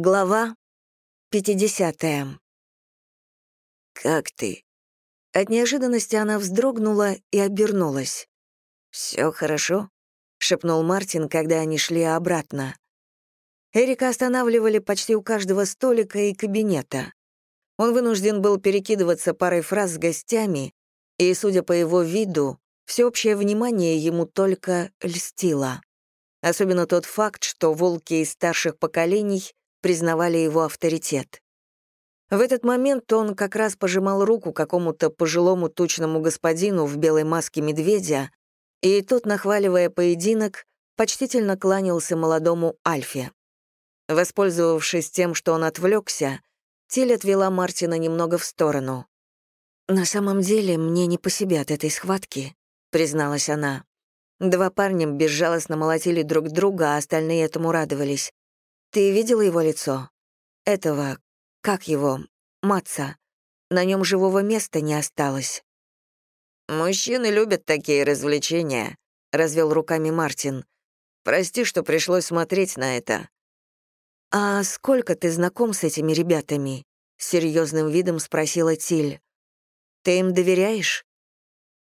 Глава 50. «Как ты?» От неожиданности она вздрогнула и обернулась. «Все хорошо?» — шепнул Мартин, когда они шли обратно. Эрика останавливали почти у каждого столика и кабинета. Он вынужден был перекидываться парой фраз с гостями, и, судя по его виду, всеобщее внимание ему только льстило. Особенно тот факт, что волки из старших поколений признавали его авторитет. В этот момент он как раз пожимал руку какому-то пожилому тучному господину в белой маске медведя, и тот, нахваливая поединок, почтительно кланялся молодому Альфе. Воспользовавшись тем, что он отвлекся, Тиль отвела Мартина немного в сторону. «На самом деле, мне не по себе от этой схватки», — призналась она. Два парня безжалостно молотили друг друга, а остальные этому радовались. Ты видела его лицо? Этого, как его, Матца. На нем живого места не осталось. «Мужчины любят такие развлечения», — развел руками Мартин. «Прости, что пришлось смотреть на это». «А сколько ты знаком с этими ребятами?» — серьезным видом спросила Тиль. «Ты им доверяешь?»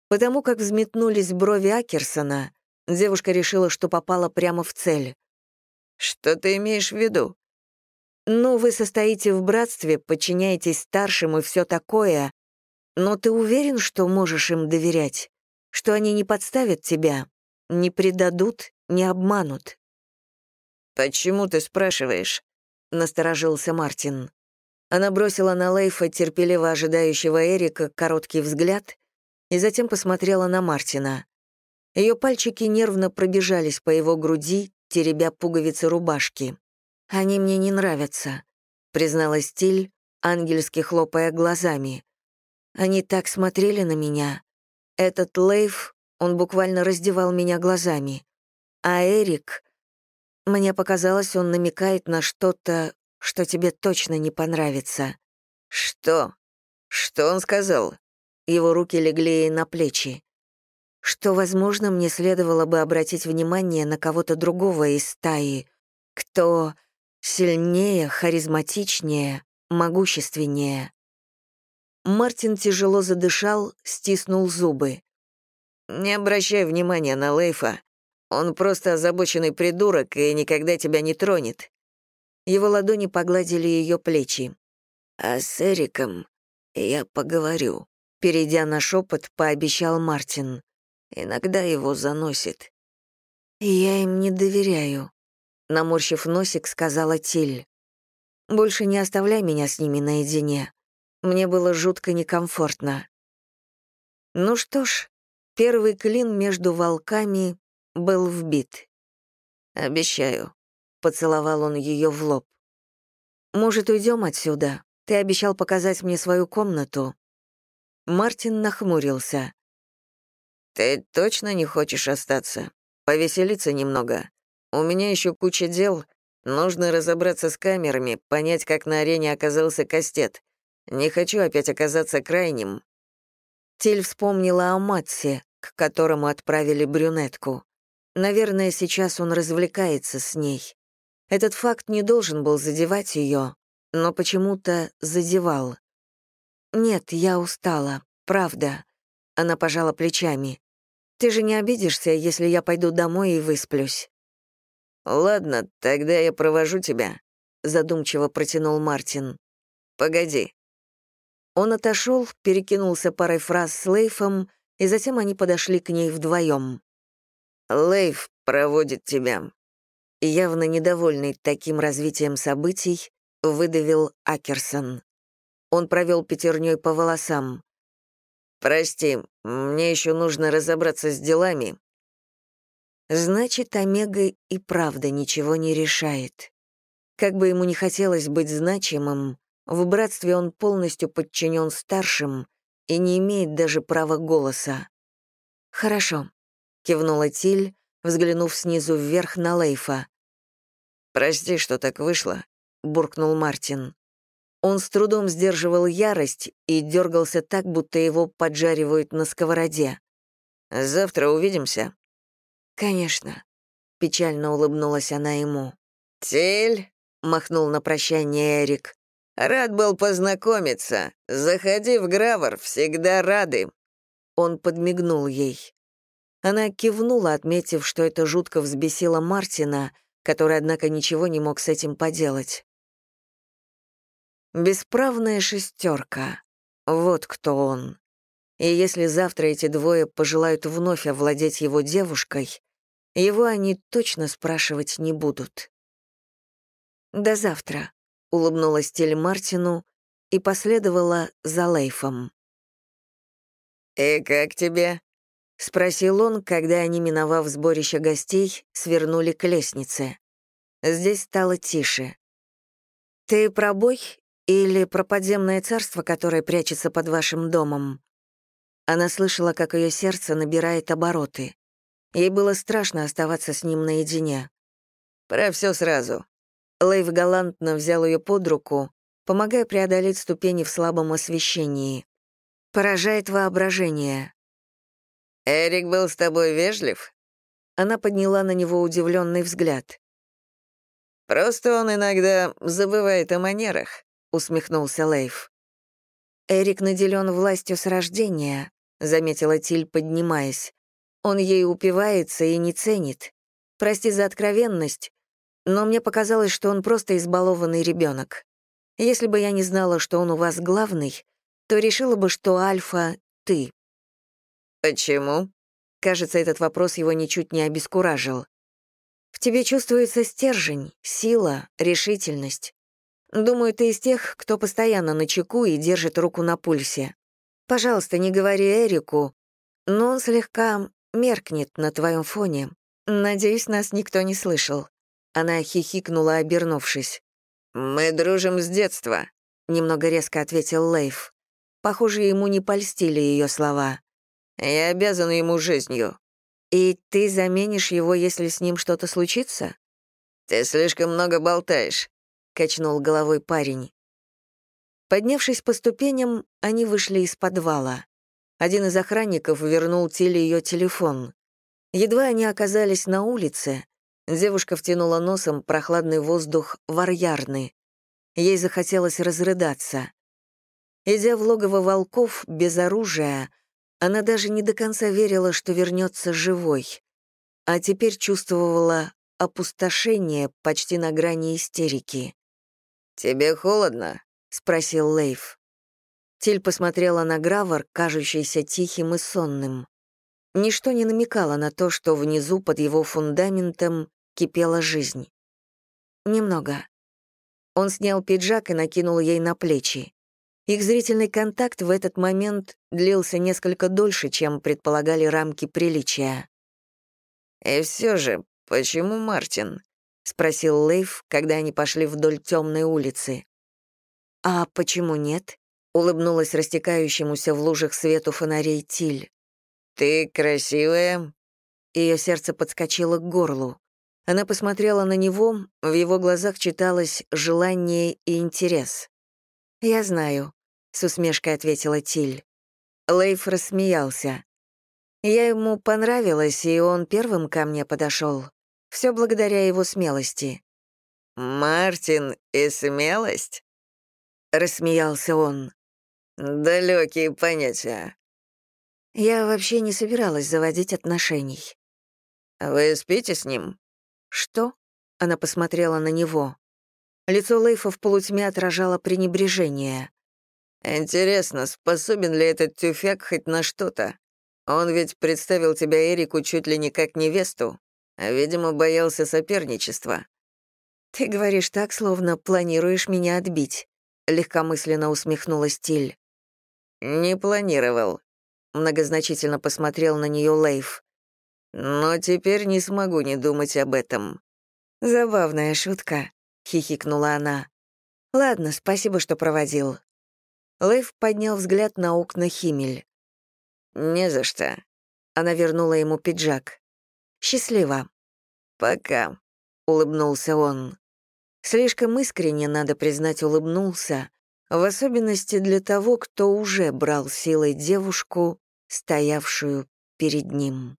Потому как взметнулись брови Акерсона, девушка решила, что попала прямо в цель. «Что ты имеешь в виду?» «Ну, вы состоите в братстве, подчиняетесь старшим и все такое, но ты уверен, что можешь им доверять? Что они не подставят тебя, не предадут, не обманут?» «Почему ты спрашиваешь?» — насторожился Мартин. Она бросила на Лейфа, терпеливо ожидающего Эрика, короткий взгляд и затем посмотрела на Мартина. Ее пальчики нервно пробежались по его груди, теребя пуговицы рубашки. «Они мне не нравятся», — признала Стиль, ангельски хлопая глазами. «Они так смотрели на меня. Этот Лейв, он буквально раздевал меня глазами. А Эрик... Мне показалось, он намекает на что-то, что тебе точно не понравится». «Что? Что он сказал?» Его руки легли ей на плечи что, возможно, мне следовало бы обратить внимание на кого-то другого из стаи, кто сильнее, харизматичнее, могущественнее. Мартин тяжело задышал, стиснул зубы. «Не обращай внимания на Лейфа. Он просто озабоченный придурок и никогда тебя не тронет». Его ладони погладили ее плечи. «А с Эриком я поговорю», — перейдя на шепот, пообещал Мартин. Иногда его заносит. «Я им не доверяю», — наморщив носик, сказала Тиль. «Больше не оставляй меня с ними наедине. Мне было жутко некомфортно». Ну что ж, первый клин между волками был вбит. «Обещаю», — поцеловал он ее в лоб. «Может, уйдем отсюда? Ты обещал показать мне свою комнату». Мартин нахмурился. «Ты точно не хочешь остаться? Повеселиться немного? У меня еще куча дел. Нужно разобраться с камерами, понять, как на арене оказался Кастет. Не хочу опять оказаться крайним». Тиль вспомнила о Матсе, к которому отправили брюнетку. Наверное, сейчас он развлекается с ней. Этот факт не должен был задевать ее, но почему-то задевал. «Нет, я устала, правда». Она пожала плечами. Ты же не обидишься, если я пойду домой и высплюсь?» «Ладно, тогда я провожу тебя», — задумчиво протянул Мартин. «Погоди». Он отошел, перекинулся парой фраз с Лейфом, и затем они подошли к ней вдвоем. «Лейф проводит тебя». Явно недовольный таким развитием событий, выдавил Акерсон. Он провел пятерней по волосам. «Прости, мне еще нужно разобраться с делами». Значит, Омега и правда ничего не решает. Как бы ему ни хотелось быть значимым, в братстве он полностью подчинен старшим и не имеет даже права голоса. «Хорошо», — кивнула Тиль, взглянув снизу вверх на Лейфа. «Прости, что так вышло», — буркнул Мартин. Он с трудом сдерживал ярость и дергался так, будто его поджаривают на сковороде. «Завтра увидимся?» «Конечно», — печально улыбнулась она ему. «Тель!» — махнул на прощание Эрик. «Рад был познакомиться. Заходи в Гравор, всегда рады». Он подмигнул ей. Она кивнула, отметив, что это жутко взбесило Мартина, который, однако, ничего не мог с этим поделать. Бесправная шестерка. Вот кто он. И если завтра эти двое пожелают вновь овладеть его девушкой, его они точно спрашивать не будут. «До завтра», — улыбнулась Тель Мартину и последовала за Лейфом. «И как тебе?» — спросил он, когда они, миновав сборище гостей, свернули к лестнице. Здесь стало тише. «Ты про бой или про подземное царство, которое прячется под вашим домом?» Она слышала, как ее сердце набирает обороты. Ей было страшно оставаться с ним наедине. «Про все сразу». Лейв галантно взял ее под руку, помогая преодолеть ступени в слабом освещении. Поражает воображение. «Эрик был с тобой вежлив?» Она подняла на него удивленный взгляд. «Просто он иногда забывает о манерах», — усмехнулся Лейв. «Эрик наделен властью с рождения», — заметила Тиль, поднимаясь. «Он ей упивается и не ценит. Прости за откровенность, но мне показалось, что он просто избалованный ребенок. Если бы я не знала, что он у вас главный, то решила бы, что Альфа — ты». «Почему?» Кажется, этот вопрос его ничуть не обескуражил. «В тебе чувствуется стержень, сила, решительность. Думаю, ты из тех, кто постоянно на чеку и держит руку на пульсе. Пожалуйста, не говори Эрику, но он слегка меркнет на твоем фоне. Надеюсь, нас никто не слышал». Она хихикнула, обернувшись. «Мы дружим с детства», — немного резко ответил Лейф. Похоже, ему не польстили ее слова. «Я обязан ему жизнью». «И ты заменишь его, если с ним что-то случится?» «Ты слишком много болтаешь», — качнул головой парень. Поднявшись по ступеням, они вышли из подвала. Один из охранников вернул Тиле ее телефон. Едва они оказались на улице, девушка втянула носом прохладный воздух варьярны. Ей захотелось разрыдаться. Идя в логово волков без оружия, она даже не до конца верила, что вернется живой, а теперь чувствовала опустошение почти на грани истерики. «Тебе холодно?» — спросил Лейв. Тиль посмотрела на Гравор, кажущийся тихим и сонным. Ничто не намекало на то, что внизу, под его фундаментом, кипела жизнь. Немного. Он снял пиджак и накинул ей на плечи. Их зрительный контакт в этот момент длился несколько дольше, чем предполагали рамки приличия. «И все же, почему Мартин?» — спросил Лейв, когда они пошли вдоль темной улицы. «А почему нет?» — улыбнулась растекающемуся в лужах свету фонарей Тиль. «Ты красивая?» Ее сердце подскочило к горлу. Она посмотрела на него, в его глазах читалось желание и интерес. «Я знаю», с усмешкой ответила Тиль. Лейф рассмеялся. Я ему понравилась, и он первым ко мне подошел. Все благодаря его смелости. «Мартин и смелость?» — рассмеялся он. «Далекие понятия». Я вообще не собиралась заводить отношений. «Вы спите с ним?» «Что?» — она посмотрела на него. Лицо Лейфа в полутьме отражало пренебрежение. Интересно, способен ли этот тюфяк хоть на что-то? Он ведь представил тебя Эрику чуть ли не как невесту, видимо, боялся соперничества. Ты говоришь так, словно планируешь меня отбить, легкомысленно усмехнулась Тиль. Не планировал. Многозначительно посмотрел на нее Лейф. Но теперь не смогу не думать об этом. Забавная шутка, хихикнула она. Ладно, спасибо, что проводил. Лейв поднял взгляд на окна Химель. «Не за что». Она вернула ему пиджак. «Счастливо». «Пока», — улыбнулся он. Слишком искренне, надо признать, улыбнулся, в особенности для того, кто уже брал силой девушку, стоявшую перед ним.